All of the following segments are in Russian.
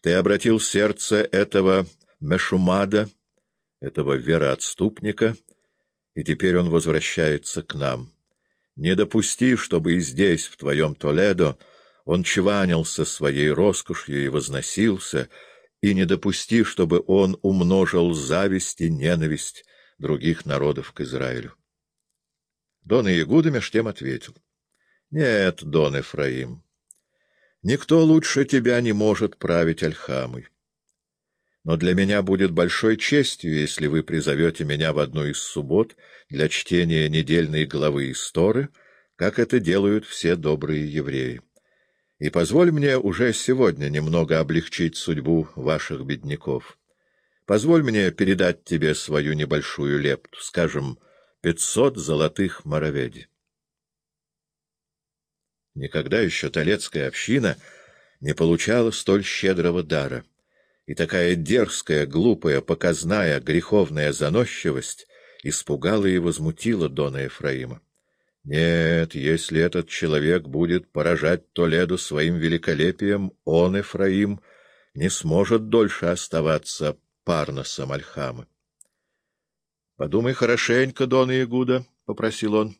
Ты обратил сердце этого Мешумада, этого вероотступника, и теперь он возвращается к нам. Не допусти, чтобы и здесь, в твоем Толедо, он чванился своей роскошью и возносился, и не допусти, чтобы он умножил зависть и ненависть других народов к Израилю. Дон Иегуда меж тем ответил. — Нет, Дон Эфраим, никто лучше тебя не может править Альхамой. Но для меня будет большой честью, если вы призовете меня в одну из суббот для чтения недельной главы истории, как это делают все добрые евреи. И позволь мне уже сегодня немного облегчить судьбу ваших бедняков. Позволь мне передать тебе свою небольшую лепту, скажем, пятьсот золотых мороведи. Никогда еще Толецкая община не получала столь щедрого дара — и такая дерзкая, глупая, показная, греховная заносчивость испугала и возмутила Дона Ефраима. Нет, если этот человек будет поражать Толеду своим великолепием, он, Ефраим, не сможет дольше оставаться парносом Альхамы. — Подумай хорошенько, Дон Иегуда, — попросил он. —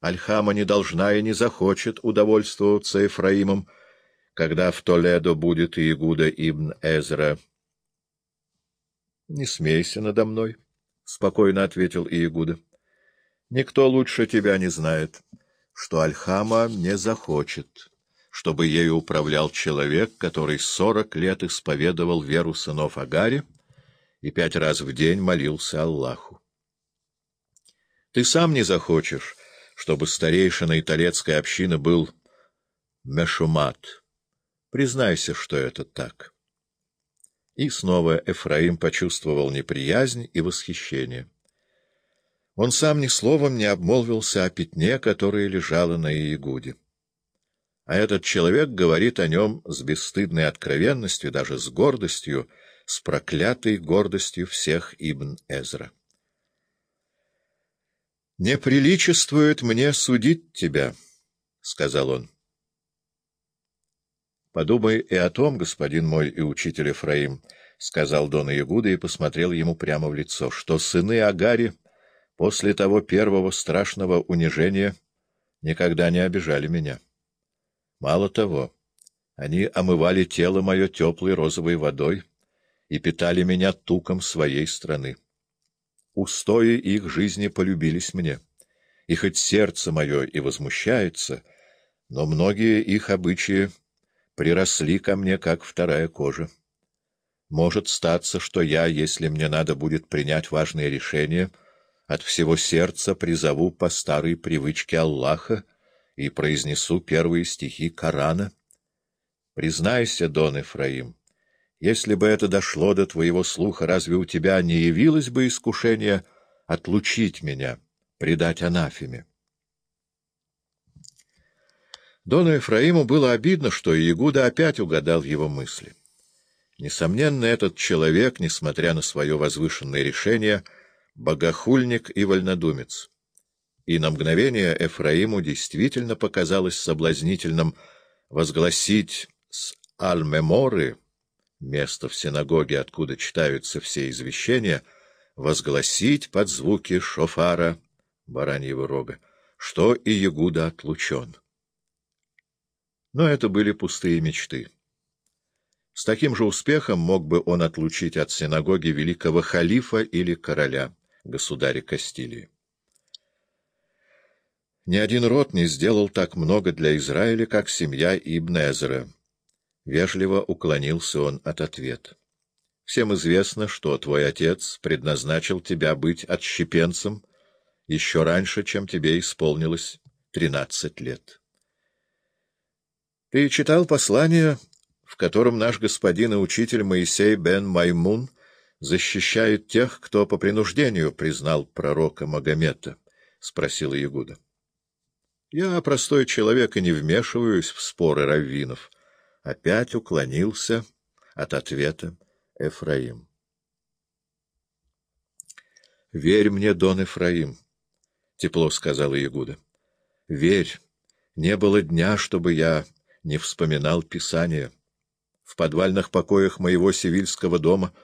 Альхама не должна и не захочет удовольствоваться Ефраимом, — когда в Толедо будет Иегуда ибн Эзра. — Не смейся надо мной, — спокойно ответил Иегуда. — Никто лучше тебя не знает, что Альхама не захочет, чтобы ею управлял человек, который сорок лет исповедовал веру сынов Агари и пять раз в день молился Аллаху. Ты сам не захочешь, чтобы старейшиной Толецкой общины был Мешумат, Признайся, что это так. И снова Эфраим почувствовал неприязнь и восхищение. Он сам ни словом не обмолвился о пятне, которое лежало на Иегуде. А этот человек говорит о нем с бесстыдной откровенностью, даже с гордостью, с проклятой гордостью всех Ибн Эзра. «Не приличествует мне судить тебя», — сказал он. Подумай и о том, господин мой и учитель Ефраим, — сказал Дон Ягуда и посмотрел ему прямо в лицо, — что сыны Агари после того первого страшного унижения никогда не обижали меня. Мало того, они омывали тело мое теплой розовой водой и питали меня туком своей страны. Устои их жизни полюбились мне, и хоть сердце мое и возмущается, но многие их обычаи приросли ко мне, как вторая кожа. Может статься, что я, если мне надо будет принять важное решение, от всего сердца призову по старой привычке Аллаха и произнесу первые стихи Корана. Признайся, Дон Эфраим, если бы это дошло до твоего слуха, разве у тебя не явилось бы искушение отлучить меня, предать анафеме? Дону Ефраиму было обидно, что Иегуда опять угадал его мысли. Несомненно, этот человек, несмотря на свое возвышенное решение, богохульник и вольнодумец. И на мгновение Эфраиму действительно показалось соблазнительным возгласить с Аль-Меморы, место в синагоге, откуда читаются все извещения, возгласить под звуки шофара бараньего рога, что и Ягуда отлучен. Но это были пустые мечты. С таким же успехом мог бы он отлучить от синагоги великого халифа или короля, государя Кастилии. Ни один род не сделал так много для Израиля, как семья Ибн Эзера. Вежливо уклонился он от ответа. Всем известно, что твой отец предназначил тебя быть отщепенцем еще раньше, чем тебе исполнилось тринадцать лет. Ты читал послание, в котором наш господин и учитель Моисей бен Маймун защищает тех, кто по принуждению признал пророка Магомета? — спросил Ягуда. — Я простой человек и не вмешиваюсь в споры раввинов. Опять уклонился от ответа Эфраим. — Верь мне, Дон Эфраим, — тепло сказала Ягуда. Верь, не было дня, чтобы я не вспоминал Писание. в подвальных покоях моего сивильского дома